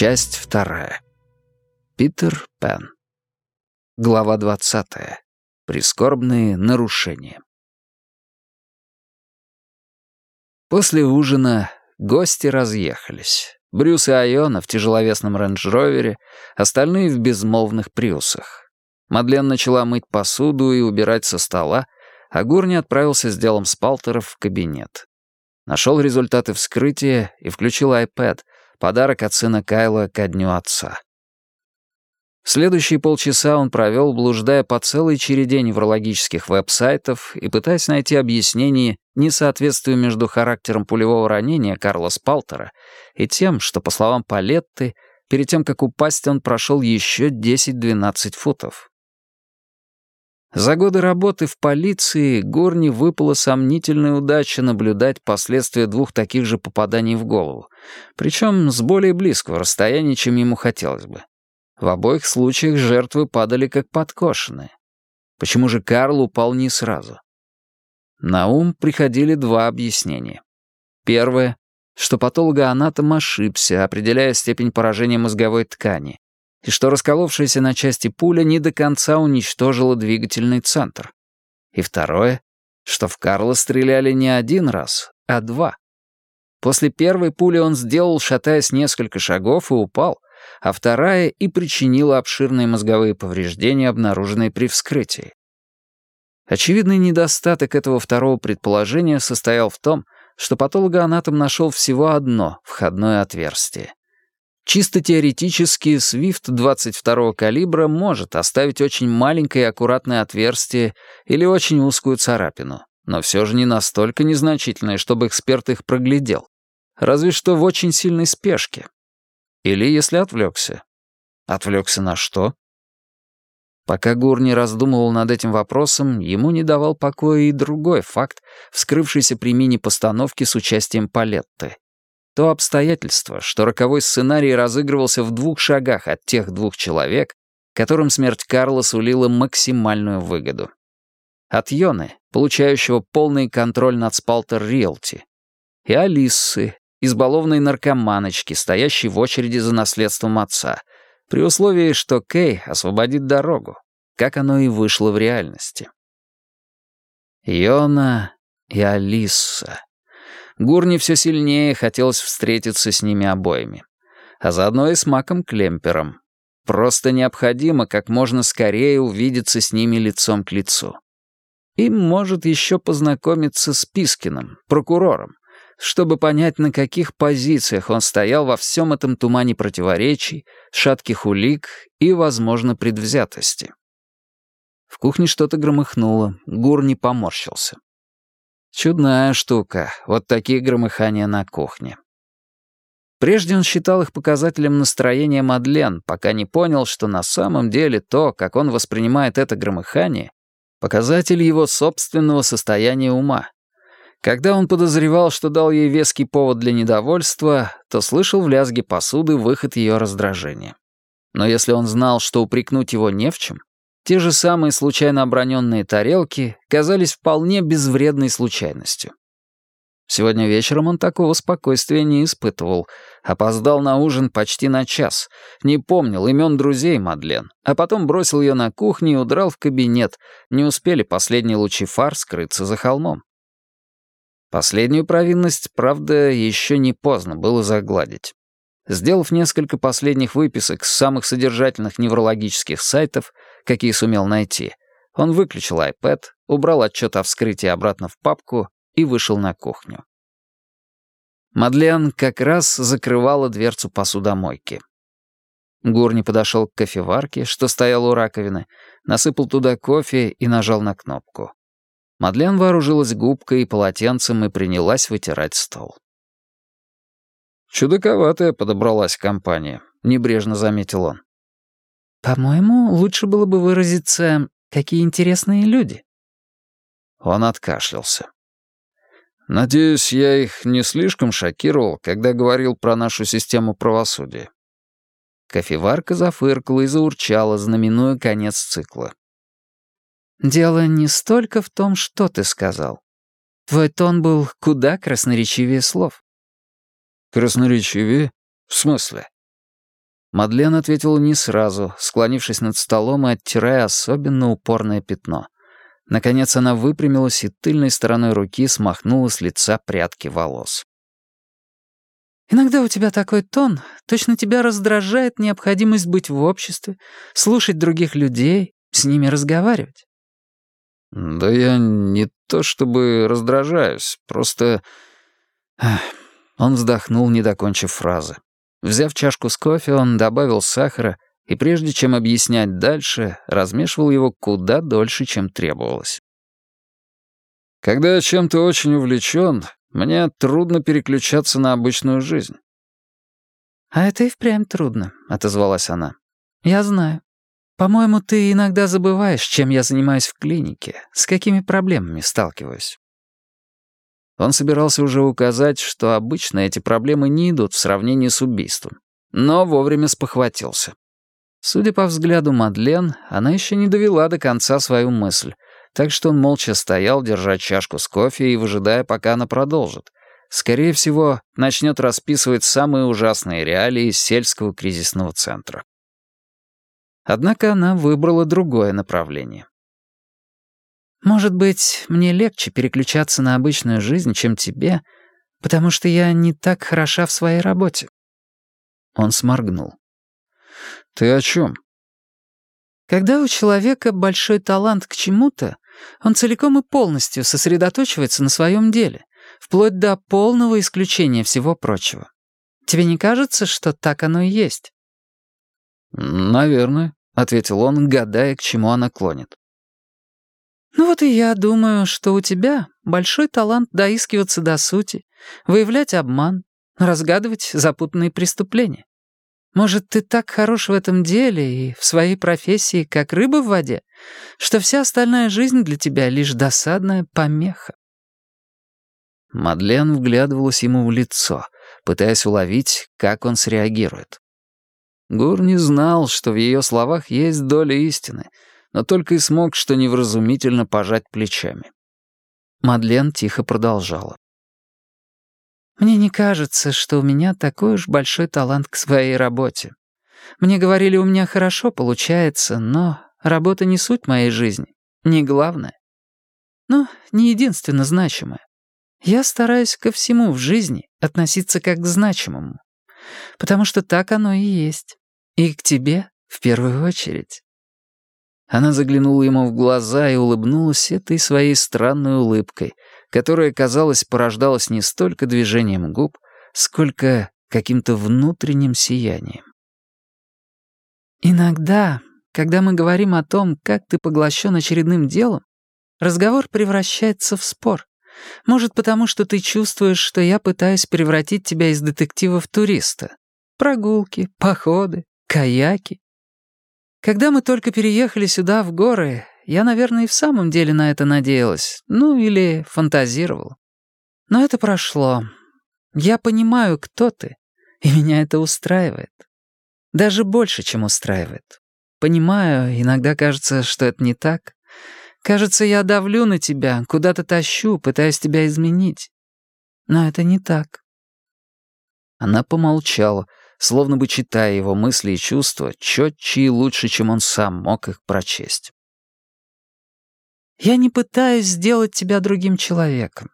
Часть вторая. Питер Пен. Глава двадцатая. Прискорбные нарушения. После ужина гости разъехались. Брюс и Айона в тяжеловесном рейндж-ровере, остальные в безмолвных приусах. Мадлен начала мыть посуду и убирать со стола, а Гурни отправился с делом Спалтеров в кабинет. Нашел результаты вскрытия и включил iPad, подарок от сына Кайла ко дню отца. Следующие полчаса он провел, блуждая по целой череде неврологических веб-сайтов и пытаясь найти объяснение несоответствию между характером пулевого ранения Карла Спалтера и тем, что, по словам Палетты, перед тем, как упасть, он прошел еще 10-12 футов. За годы работы в полиции Горни выпала сомнительная удача наблюдать последствия двух таких же попаданий в голову, причем с более близкого расстояния, чем ему хотелось бы. В обоих случаях жертвы падали как подкошенные. Почему же Карл упал не сразу? На ум приходили два объяснения. Первое, что патологоанатом ошибся, определяя степень поражения мозговой ткани, и что расколовшаяся на части пуля не до конца уничтожила двигательный центр. И второе, что в Карла стреляли не один раз, а два. После первой пули он сделал, шатаясь несколько шагов, и упал, а вторая и причинила обширные мозговые повреждения, обнаруженные при вскрытии. Очевидный недостаток этого второго предположения состоял в том, что патологоанатом нашел всего одно входное отверстие. Чисто теоретически Свифт 22-го калибра может оставить очень маленькое аккуратное отверстие или очень узкую царапину, но все же не настолько незначительное, чтобы эксперт их проглядел. Разве что в очень сильной спешке. Или если отвлекся. Отвлекся на что? Пока Гурни раздумывал над этим вопросом, ему не давал покоя и другой факт, вскрывшийся при мини-постановке с участием Палетты. То обстоятельство, что роковой сценарий разыгрывался в двух шагах от тех двух человек, которым смерть Карла сулила максимальную выгоду. От Йоны, получающего полный контроль над Спалтер Риэлти, и Алиссы, избалованной наркоманочки, стоящей в очереди за наследством отца, при условии, что Кей освободит дорогу, как оно и вышло в реальности. Йона и Алиса. Гурни все сильнее хотелось встретиться с ними обоими. А заодно и с Маком Клемпером. Просто необходимо как можно скорее увидеться с ними лицом к лицу. И, может, еще познакомиться с Пискиным, прокурором, чтобы понять, на каких позициях он стоял во всем этом тумане противоречий, шатких улик и, возможно, предвзятости. В кухне что-то громыхнуло, Гурни поморщился. Чудная штука, вот такие громыхания на кухне. Прежде он считал их показателем настроения Мадлен, пока не понял, что на самом деле то, как он воспринимает это громыхание, показатель его собственного состояния ума. Когда он подозревал, что дал ей веский повод для недовольства, то слышал в лязге посуды выход ее раздражения. Но если он знал, что упрекнуть его не в чем, те же самые случайно оброненные тарелки казались вполне безвредной случайностью. Сегодня вечером он такого спокойствия не испытывал. Опоздал на ужин почти на час. Не помнил имен друзей Мадлен. А потом бросил ее на кухню и удрал в кабинет. Не успели последние лучи фар скрыться за холмом. Последнюю провинность, правда, еще не поздно было загладить. Сделав несколько последних выписок с самых содержательных неврологических сайтов, какие сумел найти, он выключил iPad, убрал отчет о вскрытии обратно в папку и вышел на кухню. Мадлен как раз закрывала дверцу посудомойки. Гурни подошел к кофеварке, что стояла у раковины, насыпал туда кофе и нажал на кнопку. Мадлен вооружилась губкой и полотенцем и принялась вытирать стол. «Чудаковатая подобралась компания», — небрежно заметил он. «По-моему, лучше было бы выразиться, какие интересные люди». Он откашлялся. «Надеюсь, я их не слишком шокировал, когда говорил про нашу систему правосудия». Кофеварка зафыркала и заурчала, знаменуя конец цикла. «Дело не столько в том, что ты сказал. Твой тон был куда красноречивее слов». «Красноречивее? В смысле?» Мадлен ответила не сразу, склонившись над столом и оттирая особенно упорное пятно. Наконец она выпрямилась и тыльной стороной руки смахнула с лица прядки волос. «Иногда у тебя такой тон, точно тебя раздражает необходимость быть в обществе, слушать других людей, с ними разговаривать». «Да я не то чтобы раздражаюсь, просто...» Он вздохнул, не докончив фразы. Взяв чашку с кофе, он добавил сахара и, прежде чем объяснять дальше, размешивал его куда дольше, чем требовалось. «Когда я чем-то очень увлечен, мне трудно переключаться на обычную жизнь». «А это и впрямь трудно», — отозвалась она. «Я знаю. По-моему, ты иногда забываешь, чем я занимаюсь в клинике, с какими проблемами сталкиваюсь». Он собирался уже указать, что обычно эти проблемы не идут в сравнении с убийством, но вовремя спохватился. Судя по взгляду Мадлен, она еще не довела до конца свою мысль, так что он молча стоял, держа чашку с кофе и выжидая, пока она продолжит. Скорее всего, начнет расписывать самые ужасные реалии сельского кризисного центра. Однако она выбрала другое направление. Может быть, мне легче переключаться на обычную жизнь, чем тебе, потому что я не так хороша в своей работе». Он сморгнул. «Ты о чем?» Когда у человека большой талант к чему-то, он целиком и полностью сосредоточивается на своем деле, вплоть до полного исключения всего прочего. Тебе не кажется, что так оно и есть? «Наверное», — ответил он, гадая, к чему она клонит. Вот и я думаю, что у тебя большой талант доискиваться до сути, выявлять обман, разгадывать запутанные преступления. Может, ты так хорош в этом деле и в своей профессии, как рыба в воде, что вся остальная жизнь для тебя лишь досадная помеха. Мадлен вглядывалась ему в лицо, пытаясь уловить, как он среагирует. Гур не знал, что в ее словах есть доля истины — но только и смог, что невразумительно пожать плечами. Мадлен тихо продолжала. «Мне не кажется, что у меня такой уж большой талант к своей работе. Мне говорили, у меня хорошо получается, но работа не суть моей жизни, не главное. Ну, не единственно значимое. Я стараюсь ко всему в жизни относиться как к значимому, потому что так оно и есть. И к тебе в первую очередь. Она заглянула ему в глаза и улыбнулась этой своей странной улыбкой, которая, казалось, порождалась не столько движением губ, сколько каким-то внутренним сиянием. «Иногда, когда мы говорим о том, как ты поглощен очередным делом, разговор превращается в спор. Может, потому что ты чувствуешь, что я пытаюсь превратить тебя из детектива в туриста. Прогулки, походы, каяки. Когда мы только переехали сюда, в горы, я, наверное, и в самом деле на это надеялась. Ну, или фантазировал. Но это прошло. Я понимаю, кто ты, и меня это устраивает. Даже больше, чем устраивает. Понимаю, иногда кажется, что это не так. Кажется, я давлю на тебя, куда-то тащу, пытаясь тебя изменить. Но это не так. Она помолчала, словно бы читая его мысли и чувства, четче и лучше, чем он сам мог их прочесть. «Я не пытаюсь сделать тебя другим человеком.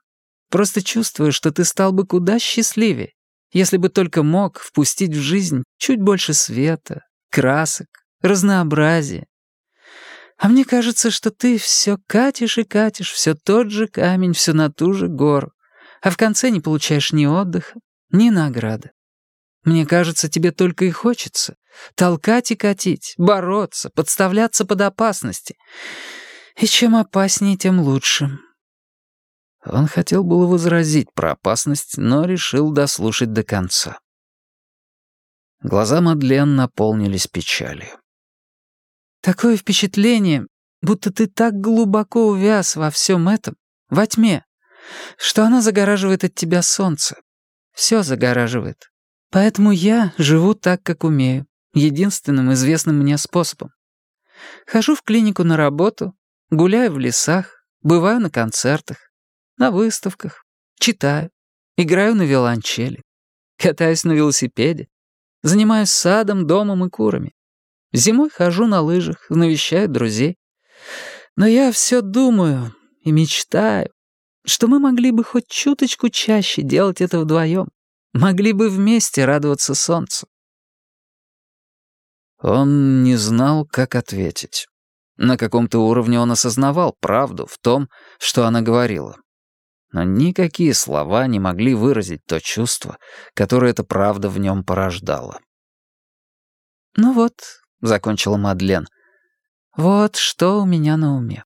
Просто чувствую, что ты стал бы куда счастливее, если бы только мог впустить в жизнь чуть больше света, красок, разнообразия. А мне кажется, что ты все катишь и катишь, все тот же камень, все на ту же гору, а в конце не получаешь ни отдыха, ни награды. Мне кажется, тебе только и хочется. Толкать и катить, бороться, подставляться под опасности. И чем опаснее, тем лучше». Он хотел было возразить про опасность, но решил дослушать до конца. Глаза Мадлен наполнились печалью. «Такое впечатление, будто ты так глубоко увяз во всем этом, во тьме, что она загораживает от тебя солнце. Все загораживает. Поэтому я живу так, как умею, единственным известным мне способом. Хожу в клинику на работу, гуляю в лесах, бываю на концертах, на выставках, читаю, играю на виолончели, катаюсь на велосипеде, Занимаюсь садом, домом и курами. Зимой хожу на лыжах, навещаю друзей. Но я все думаю и мечтаю, что мы могли бы хоть чуточку чаще делать это вдвоем. Могли бы вместе радоваться солнцу. Он не знал, как ответить. На каком-то уровне он осознавал правду в том, что она говорила. Но никакие слова не могли выразить то чувство, которое эта правда в нем порождала. «Ну вот», — закончила Мадлен, — «вот что у меня на уме».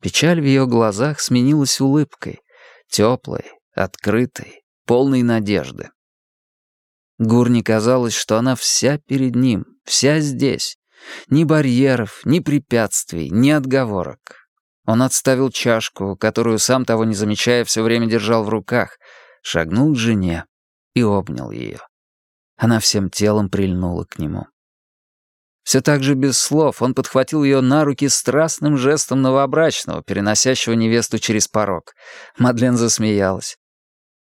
Печаль в ее глазах сменилась улыбкой, теплой, открытой, полной надежды. Гурни казалось, что она вся перед ним, вся здесь. Ни барьеров, ни препятствий, ни отговорок. Он отставил чашку, которую, сам того не замечая, все время держал в руках, шагнул к жене и обнял ее. Она всем телом прильнула к нему. Все так же без слов он подхватил ее на руки страстным жестом новобрачного, переносящего невесту через порог. Мадлен засмеялась.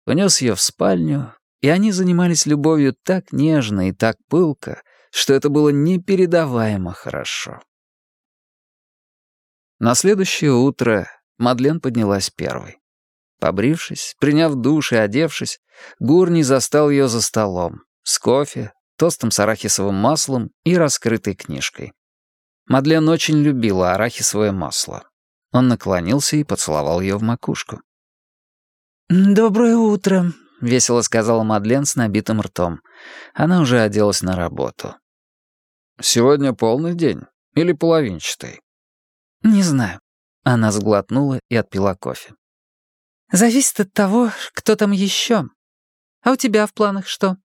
Унес ее в спальню, и они занимались любовью так нежно и так пылко, что это было непередаваемо хорошо. На следующее утро Мадлен поднялась первой. Побрившись, приняв душ и одевшись, Гурни застал ее за столом, с кофе, тостом с арахисовым маслом и раскрытой книжкой. Мадлен очень любила арахисовое масло. Он наклонился и поцеловал ее в макушку. «Доброе утро», — весело сказала Мадлен с набитым ртом. Она уже оделась на работу. «Сегодня полный день или половинчатый?» «Не знаю». Она сглотнула и отпила кофе. «Зависит от того, кто там еще. А у тебя в планах что?»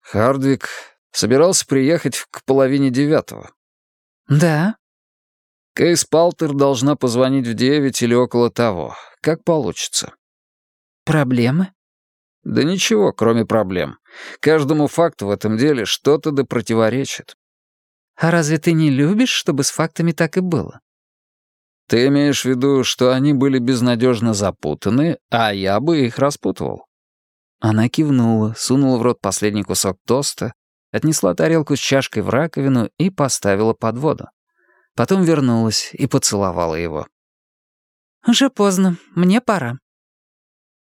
«Хардвик собирался приехать к половине девятого». «Да?» Кейс Палтер должна позвонить в девять или около того. Как получится. «Проблемы?» Да ничего, кроме проблем. Каждому факту в этом деле что-то да противоречит. А разве ты не любишь, чтобы с фактами так и было? Ты имеешь в виду, что они были безнадежно запутаны, а я бы их распутывал? Она кивнула, сунула в рот последний кусок тоста, отнесла тарелку с чашкой в раковину и поставила под воду. Потом вернулась и поцеловала его. «Уже поздно, мне пора»,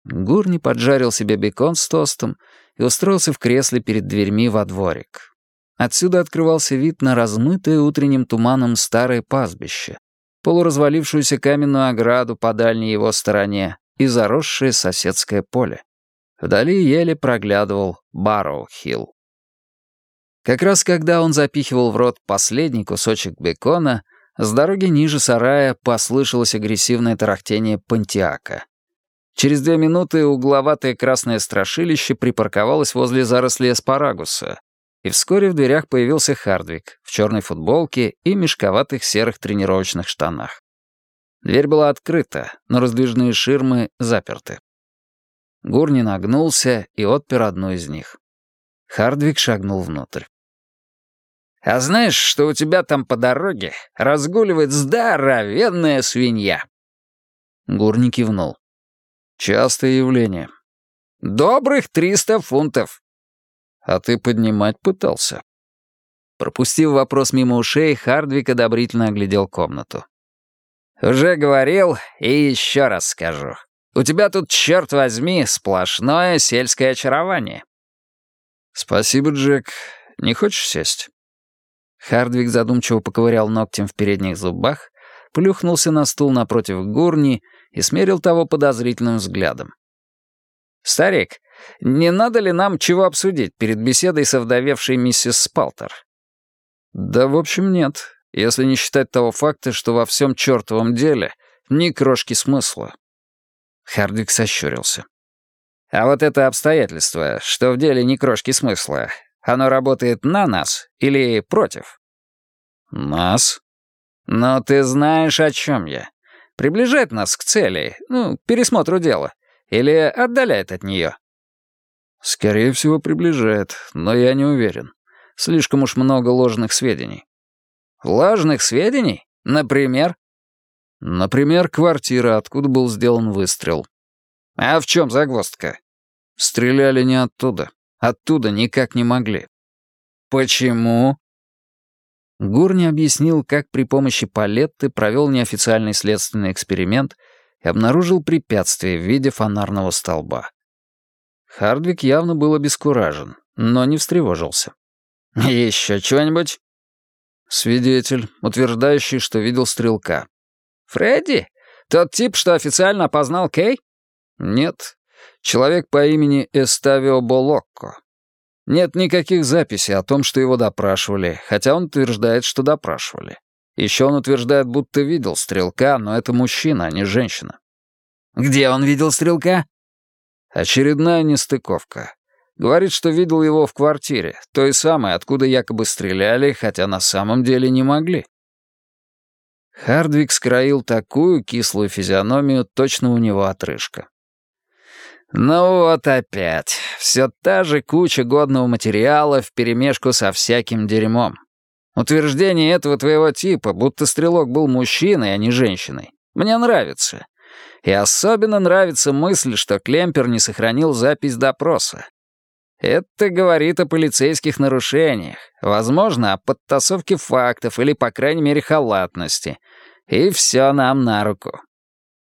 Гурни поджарил себе бекон с тостом и устроился в кресле перед дверьми во дворик. Отсюда открывался вид на размытое утренним туманом старое пастбище, полуразвалившуюся каменную ограду по дальней его стороне и заросшее соседское поле. Вдали еле проглядывал Барроу-Хилл. Как раз когда он запихивал в рот последний кусочек бекона, с дороги ниже сарая послышалось агрессивное тарахтение Пантиака. Через две минуты угловатое красное страшилище припарковалось возле зарослей аспарагуса, и вскоре в дверях появился Хардвик в черной футболке и мешковатых серых тренировочных штанах. Дверь была открыта, но раздвижные ширмы заперты. Гурни нагнулся и отпер одну из них. Хардвик шагнул внутрь. «А знаешь, что у тебя там по дороге разгуливает здоровенная свинья?» Гурни кивнул. Частое явление. Добрых триста фунтов. А ты поднимать пытался? Пропустив вопрос мимо ушей, Хардвик одобрительно оглядел комнату. «Уже говорил и еще раз скажу. У тебя тут, черт возьми, сплошное сельское очарование». «Спасибо, Джек. Не хочешь сесть?» Хардвик задумчиво поковырял ногтем в передних зубах, плюхнулся на стул напротив Гурни и смерил того подозрительным взглядом. «Старик, не надо ли нам чего обсудить перед беседой со вдовевшей миссис Спалтер?» «Да, в общем, нет, если не считать того факта, что во всем чертовом деле ни крошки смысла». Хардвик сощурился. «А вот это обстоятельство, что в деле ни крошки смысла, оно работает на нас или против?» «Нас?» «Но ты знаешь, о чем я. Приближает нас к цели, ну, к пересмотру дела, или отдаляет от нее?» «Скорее всего, приближает, но я не уверен. Слишком уж много ложных сведений». «Ложных сведений? Например?» «Например, квартира, откуда был сделан выстрел». «А в чем загвоздка?» «Стреляли не оттуда. Оттуда никак не могли. Почему? Гурни объяснил, как при помощи палетты провел неофициальный следственный эксперимент и обнаружил препятствие в виде фонарного столба. Хардвик явно был обескуражен, но не встревожился. «Еще чего-нибудь?» Свидетель, утверждающий, что видел стрелка. «Фредди? Тот тип, что официально опознал Кей?» «Нет. Человек по имени Эставио Болокко. Нет никаких записей о том, что его допрашивали, хотя он утверждает, что допрашивали. Еще он утверждает, будто видел стрелка, но это мужчина, а не женщина. Где он видел стрелка? Очередная нестыковка. Говорит, что видел его в квартире, той самой, откуда якобы стреляли, хотя на самом деле не могли. Хардвик скроил такую кислую физиономию, точно у него отрыжка. Ну вот опять. Все та же куча годного материала вперемешку со всяким дерьмом. Утверждение этого твоего типа, будто стрелок был мужчиной, а не женщиной, мне нравится. И особенно нравится мысль, что Клемпер не сохранил запись допроса. Это говорит о полицейских нарушениях, возможно, о подтасовке фактов или, по крайней мере, халатности. И все нам на руку.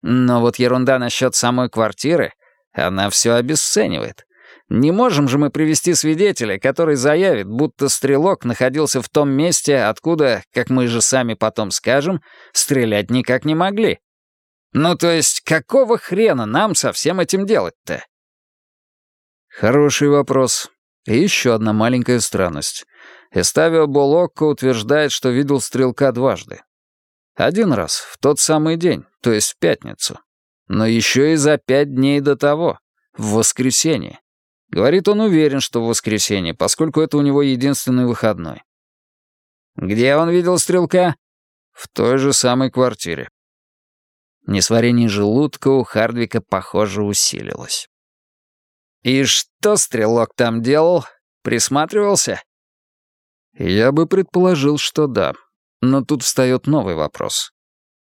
Но вот ерунда насчет самой квартиры она все обесценивает. Не можем же мы привести свидетеля, который заявит, будто стрелок находился в том месте, откуда, как мы же сами потом скажем, стрелять никак не могли. Ну то есть, какого хрена нам со всем этим делать-то? Хороший вопрос. И еще одна маленькая странность. Эставио Болокко утверждает, что видел стрелка дважды. Один раз, в тот самый день, то есть в пятницу но еще и за пять дней до того, в воскресенье. Говорит, он уверен, что в воскресенье, поскольку это у него единственный выходной. Где он видел стрелка? В той же самой квартире. Несварение желудка у Хардвика, похоже, усилилось. «И что стрелок там делал? Присматривался?» Я бы предположил, что да. Но тут встает новый вопрос.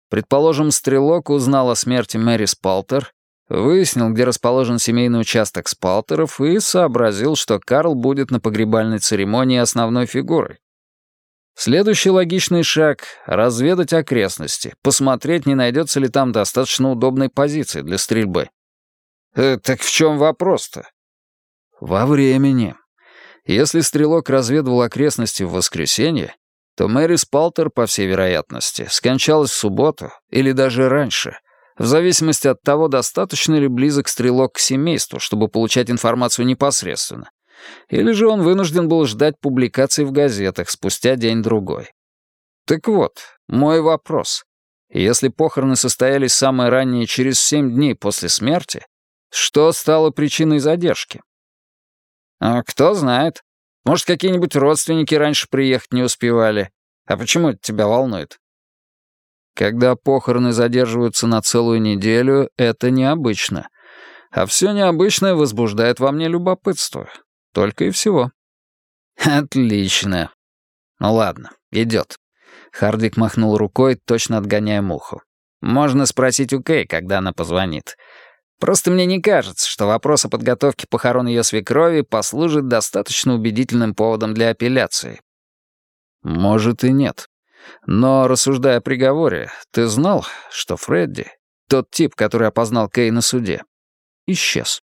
Предположим, стрелок узнал о смерти Мэри Спалтер, выяснил, где расположен семейный участок Спалтеров и сообразил, что Карл будет на погребальной церемонии основной фигурой. Следующий логичный шаг — разведать окрестности, посмотреть, не найдется ли там достаточно удобной позиции для стрельбы. Э, так в чем вопрос-то? Во времени. Если стрелок разведывал окрестности в воскресенье, то Мэри Спалтер, по всей вероятности, скончалась в субботу или даже раньше, в зависимости от того, достаточно ли близок стрелок к семейству, чтобы получать информацию непосредственно. Или же он вынужден был ждать публикаций в газетах спустя день-другой. Так вот, мой вопрос. Если похороны состоялись самое раннее через семь дней после смерти, что стало причиной задержки? А кто знает. Может, какие-нибудь родственники раньше приехать не успевали. А почему это тебя волнует?» «Когда похороны задерживаются на целую неделю, это необычно. А все необычное возбуждает во мне любопытство. Только и всего». «Отлично. Ну ладно, идет». Хардвик махнул рукой, точно отгоняя муху. «Можно спросить у Кей, когда она позвонит. Просто мне не кажется, что вопрос о подготовке похорон ее свекрови послужит достаточно убедительным поводом для апелляции. Может и нет. Но, рассуждая о приговоре, ты знал, что Фредди, тот тип, который опознал Кей на суде, исчез.